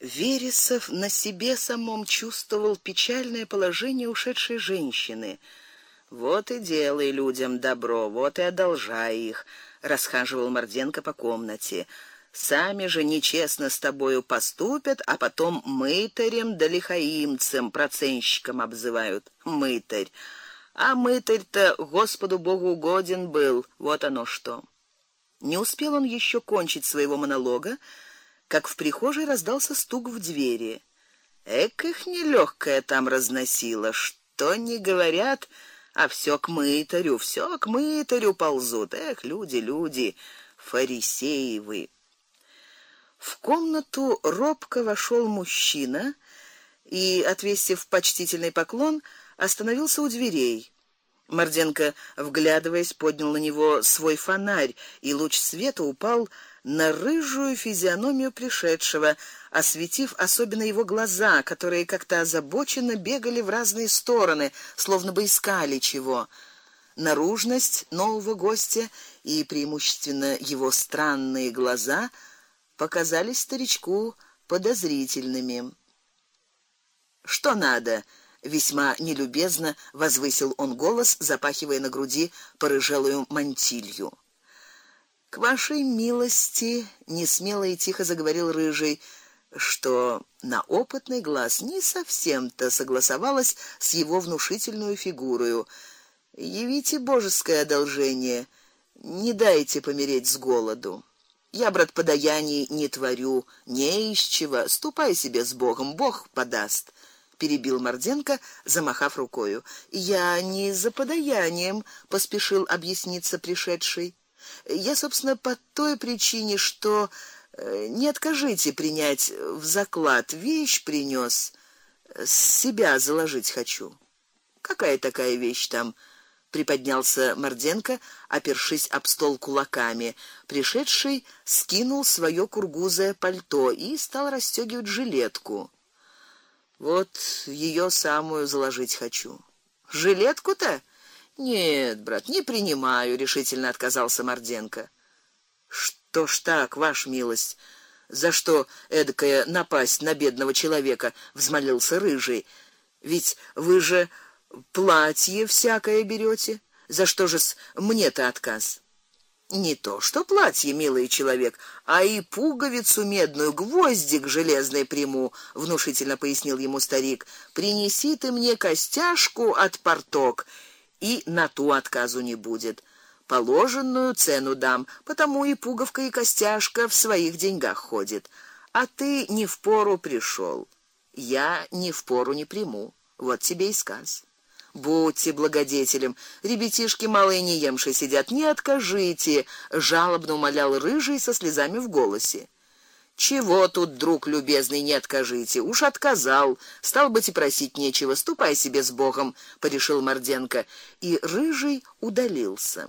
Вересов на себе самом чувствовал печальное положение ушедшей женщины. Вот и делай людям добро, вот и одолжай их, расхаживал Морденко по комнате. Сами же нечестно с тобою поступят, а потом мытарем да лихаимцем, проценщиком обзывают. Мытарь. А мытарь-то Господу Богу угоден был. Вот оно что. Не успел он еще кончить своего монолога, как в прихожей раздался стук в двери. Эк их нелёгкая там разносила, что не говорят, а все к мытарю, все к мытарю ползут. Эх, люди, люди, фарисеи вы. В комнату робко вошел мужчина и, отвесив почтительный поклон, остановился у дверей. Морденко, вглядываясь, поднял на него свой фонарь, и луч света упал на рыжую физиономию пришедшего, осветив особенно его глаза, которые как-то озабоченно бегали в разные стороны, словно бы искали чего. Наружность нового гостя и преимущественно его странные глаза показались старичку подозрительными. Что надо? Весьма нелюбезно возвысил он голос, запахивая на груди порыжелую мантилью. К вашей милости, не смело и тихо заговорил рыжий, что на опытный глаз не совсем-то согласовалось с его внушительной фигурой. Явите божеское одолжение, не дайте помереть с голоду. Я брат подаяний не творю, не из чего. Ступай себе с Богом, Бог подаст перебил Морденко, замахав рукою. Я не за подаянием, поспешил объясниться пришедший. Я, собственно, по той причине, что э, не откажите принять в заклад вещь принес, с себя заложить хочу. Какая такая вещь там? приподнялся Морденко, опершись об стол кулаками. Пришедший скинул своё кургузое пальто и стал расстёгивать жилетку. Вот ее самую заложить хочу. Жилетку-то? Нет, брат, не принимаю, решительно отказался Морденко. Что ж так, ваша милость? За что эдакая напасть на бедного человека, взмолился рыжий. Ведь вы же платье всякое берете. За что же мне-то отказ? Не то, что платье, милый человек, а и пуговицу медную, гвоздик железный приму, внушительно пояснил ему старик. Принеси ты мне костяшку от порток, и на ту отказу не будет. Положенную цену дам, потому и пуговка и костяшка в своих деньгах ходит. А ты не в пору пришел. Я не в пору не приму. Вот тебе и сказ. Будьте благодетелем. Ребятишки малые неемшие сидят, не откажите, жалобно умолял рыжий со слезами в голосе. Чего тут, друг любезный, не откажите? Уж отказал. Стал быть и просить нечего. Ступай себе с Богом, порешил Морденко, и рыжий удалился.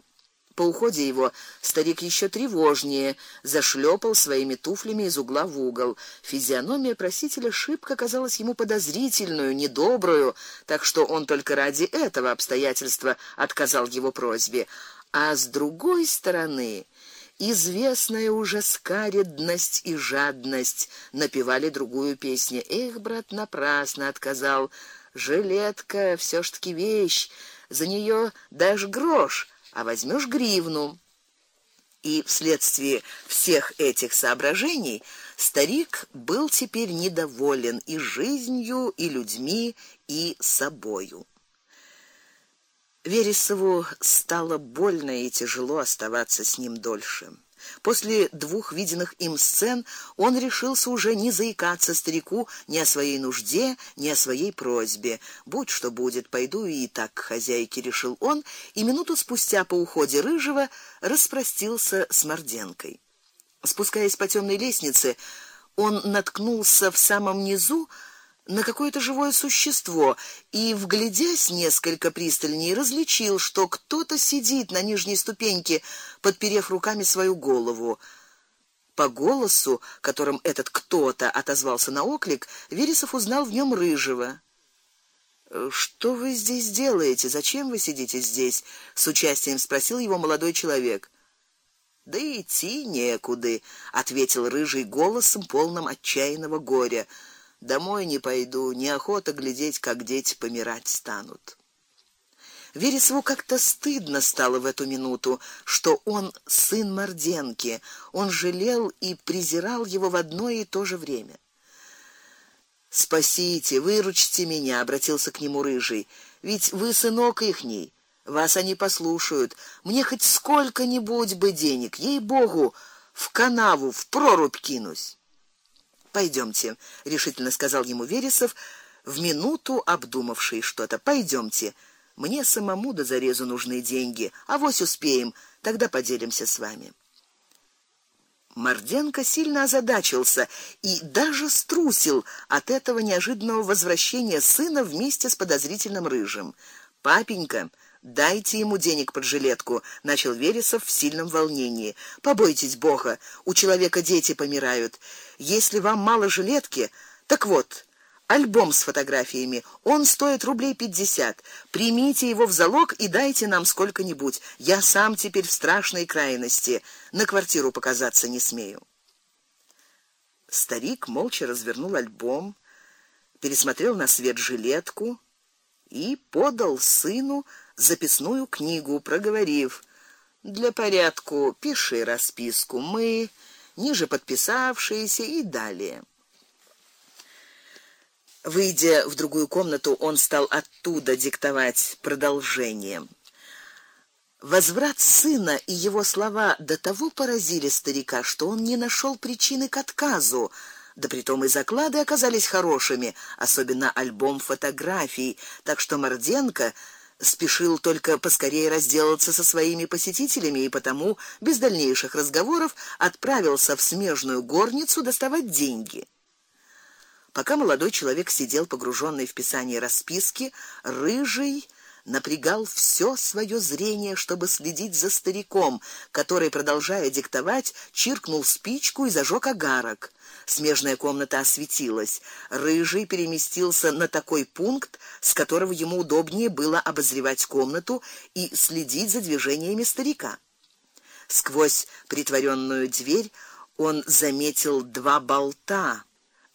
По уходе его старик еще тревожнее зашлепал своими туфлями из угла в угол. Физиономия просителя шибко казалась ему подозрительную, недобрую, так что он только ради этого обстоятельства отказал его просьбе. А с другой стороны, известная уже скаредность и жадность напевали другую песню. Эх, брат, напрасно отказал. Жилетка все ж таки вещь, за нее даже грош а возьмешь гривну. И вследствие всех этих соображений старик был теперь недоволен и жизнью, и людьми, и собою. Вересову стало больно и тяжело оставаться с ним дольше. После двух виденных им сцен он решился уже не заикаться старику ни о своей нужде, ни о своей просьбе. Будь что будет, пойду и так к хозяйке, решил он, и минуту спустя по уходе рыжего распростился с Морденкой. Спускаясь по темной лестнице, он наткнулся в самом низу на какое-то живое существо и, вглядясь несколько пристальнее, различил, что кто-то сидит на нижней ступеньке, подперев руками свою голову. По голосу, которым этот кто-то отозвался на оклик, Вересов узнал в нем рыжего. Что вы здесь делаете? Зачем вы сидите здесь? с участием спросил его молодой человек. Да идти некуда, ответил рыжий голосом, полным отчаянного горя. Домой не пойду, неохота глядеть, как дети помирать станут. Вересову как-то стыдно стало в эту минуту, что он сын Морденки. Он жалел и презирал его в одно и то же время. Спасите, выручите меня, обратился к нему рыжий. Ведь вы сынок ихний. Вас они послушают. Мне хоть сколько-нибудь бы денег, ей-богу, в канаву, в прорубь кинусь. Пойдемте, решительно сказал ему Вересов, в минуту обдумавший что-то. Пойдемте. Мне самому до зарезу нужны деньги, а вось успеем, тогда поделимся с вами. Морденко сильно озадачился и даже струсил от этого неожиданного возвращения сына вместе с подозрительным рыжим. Папенька, Дайте ему денег под жилетку, начал Вересов в сильном волнении. Побойтесь Бога, у человека дети помирают. Если вам мало жилетки, так вот, альбом с фотографиями. Он стоит рублей пятьдесят. Примите его в залог и дайте нам сколько-нибудь. Я сам теперь в страшной крайности, на квартиру показаться не смею. Старик молча развернул альбом, пересмотрел на свет жилетку и подал сыну записную книгу, проговорив: "Для порядку пиши расписку мы, ниже подписавшиеся и далее". Выйдя в другую комнату, он стал оттуда диктовать продолжение. Возврат сына и его слова до того поразили старика, что он не нашел причины к отказу. Да притом и заклады оказались хорошими, особенно альбом фотографий, так что Морденко спешил только поскорее разделаться со своими посетителями и потому без дальнейших разговоров отправился в смежную горницу доставать деньги. Пока молодой человек сидел погруженный в писание расписки, рыжий напрягал все свое зрение, чтобы следить за стариком, который, продолжая диктовать, чиркнул спичку и зажег огарок. Смежная комната осветилась. Рыжий переместился на такой пункт, с которого ему удобнее было обозревать комнату и следить за движениями старика. Сквозь притворенную дверь он заметил два болта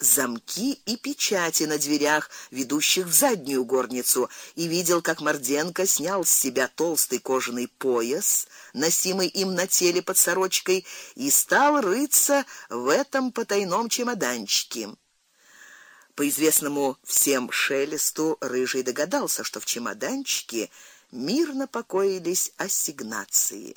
замки и печати на дверях, ведущих в заднюю горницу, и видел, как Морденко снял с себя толстый кожаный пояс, носимый им на теле под сорочкой, и стал рыться в этом потайном чемоданчике. По известному всем шелесту рыжий догадался, что в чемоданчике мирно покоились ассигнации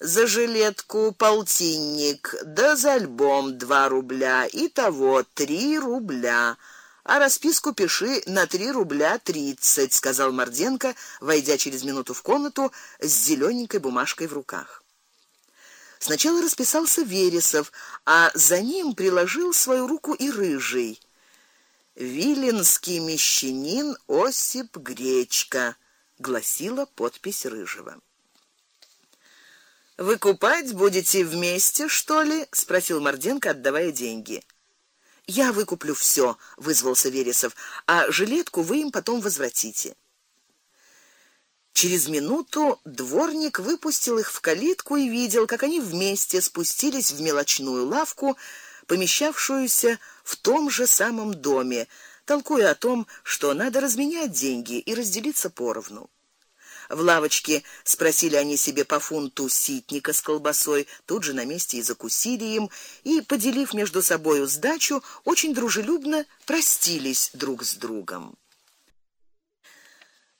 за жилетку полтинник, да за альбом два рубля, и того три рубля. А расписку пиши на три рубля тридцать, сказал Морденко, войдя через минуту в комнату с зелененькой бумажкой в руках. Сначала расписался Вересов, а за ним приложил свою руку и рыжий. Виленский мещанин Осип Гречка, гласила подпись рыжего. Вы купать будете вместе, что ли? спросил Морденко, отдавая деньги. Я выкуплю все, вызвался Вересов. А жилетку вы им потом возвратите. Через минуту дворник выпустил их в калитку и видел, как они вместе спустились в мелочную лавку, помещавшуюся в том же самом доме, толкуя о том, что надо разменять деньги и разделиться поровну. В лавочке спросили они себе по фунту ситника с колбасой, тут же на месте и закусили им, и поделив между собою сдачу, очень дружелюбно простились друг с другом.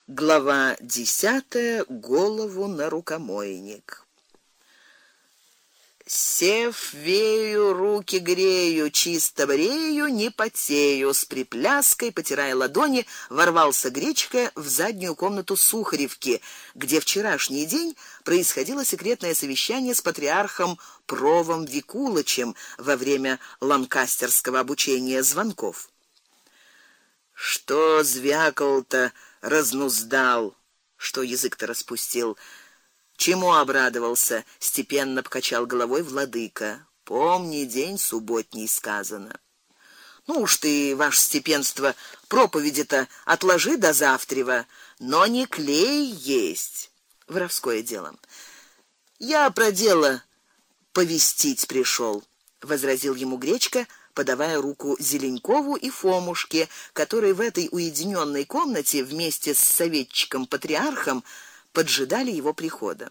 Глава десятая. Голову на рукомойник. Сев вею, руки грею, чисто брею, не потею, с припляской, потирая ладони, ворвался Гречка в заднюю комнату Сухаревки, где вчерашний день происходило секретное совещание с патриархом Провом Викулычем во время ланкастерского обучения звонков. Что звякал-то, разнуздал, что язык-то распустил. Чему обрадовался, степенно покачал головой владыка. Помни день субботний сказано. Ну уж ты, ваше степенство, проповеди-то отложи до завтрева, но не клей есть. Воровское дело. Я про дело повестить пришел, возразил ему Гречка, подавая руку Зеленкову и Фомушке, которые в этой уединенной комнате вместе с советчиком патриархом поджидали его прихода.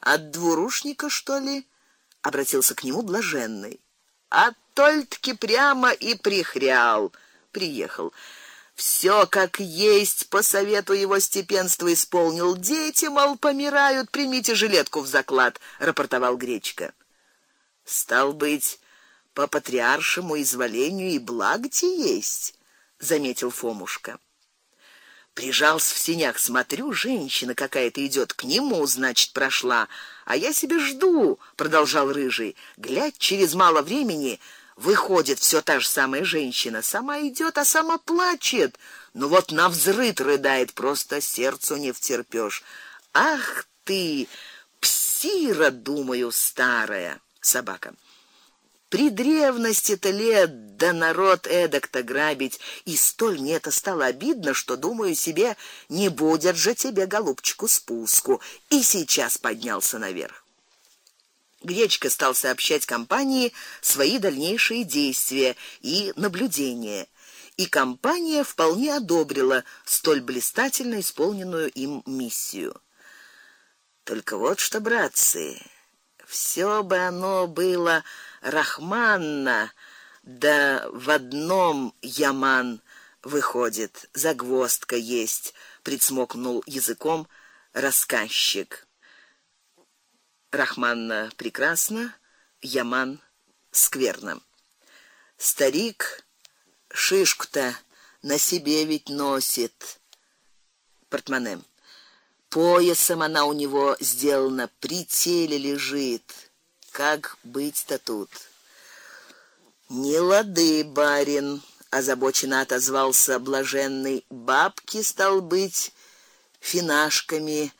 От двурушника, что ли? обратился к нему блаженный. А только прямо и прихрял, приехал. Все как есть по совету его степенства исполнил. Дети мол помирают, примите жилетку в заклад, рапортовал Гречка. Стал быть, по патриаршему изволению и благти есть, заметил Фомушка. Прижался в синях, смотрю, женщина какая-то идет к нему, значит, прошла, а я себе жду, продолжал рыжий. Глядь, через мало времени выходит все та же самая женщина, сама идет, а сама плачет. Ну вот на взрыд рыдает, просто сердцу не втерпёшь. Ах ты, псира, думаю, старая собака. При древности-то лет да народ эдак-то грабить, и столь мне это стало обидно, что думаю себе, не будет же тебе голубчику спуску, и сейчас поднялся наверх. Гречка стал сообщать компании свои дальнейшие действия и наблюдения, и компания вполне одобрила столь блистательно исполненную им миссию. Только вот что, братцы, все бы оно было рахманно, да в одном яман выходит, загвоздка есть, прицмокнул языком рассказчик. Рахманна прекрасно, Яман скверно. Старик шишку-то на себе ведь носит. Портмоне. Поясом она у него сделана, при теле лежит. Как быть-то тут? Не лады, барин, озабоченно отозвался блаженный. Бабки стал быть финашками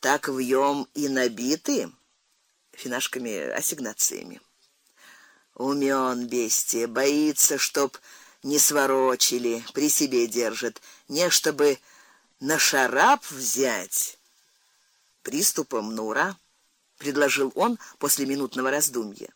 так вьем и набиты финашками ассигнациями. Умён бестия, боится, чтоб не сворочили, при себе держит, не чтобы на шарап взять. Приступом Нура предложил он после минутного раздумья.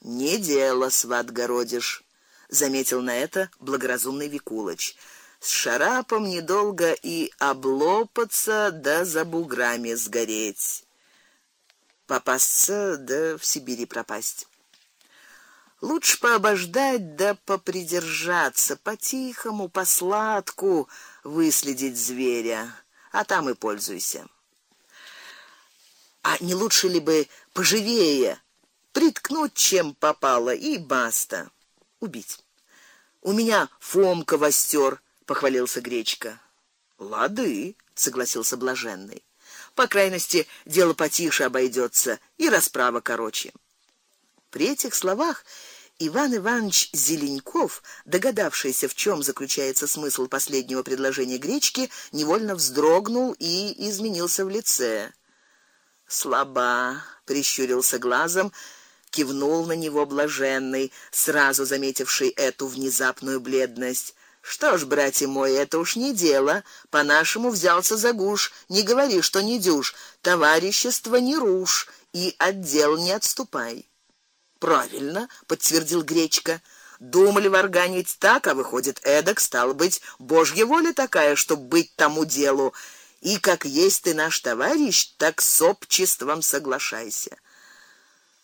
Не дело, сват городишь, заметил на это благоразумный Викулыч. С шарапом недолго и облопаться да за буграми сгореть. Попасться да в Сибири пропасть. Лучше пообождать да попридержаться, по-тихому, по-сладку выследить зверя, а там и пользуйся. Не лучше ли бы поживее приткнуть чем попало и баста. Убить. У меня Фомка востер, похвалился Гречка. Лады, согласился блаженный. По крайности, дело потише обойдется и расправа короче. При этих словах Иван Иванович Зеленков, догадавшийся, в чем заключается смысл последнего предложения Гречки, невольно вздрогнул и изменился в лице слаба, прищурился глазом, кивнул на него блаженный, сразу заметивший эту внезапную бледность. Что ж, братья мои, это уж не дело. По-нашему взялся за гуш. Не говори, что не дюж. Товарищество не рушь и отдел не отступай. Правильно, подтвердил Гречка. Думали варганить так, а выходит эдак, стало быть, божья воля такая, чтоб быть тому делу. И как есть ты наш товарищ, так с обществом соглашайся.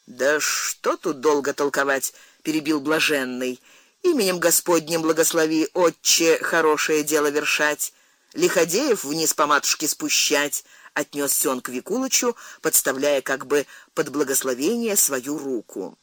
Да что тут долго толковать, перебил блаженный. Именем Господним благослови, отче, хорошее дело вершать, лиходеев вниз по матушке спущать, отнёсся он к Викулычу, подставляя как бы под благословение свою руку.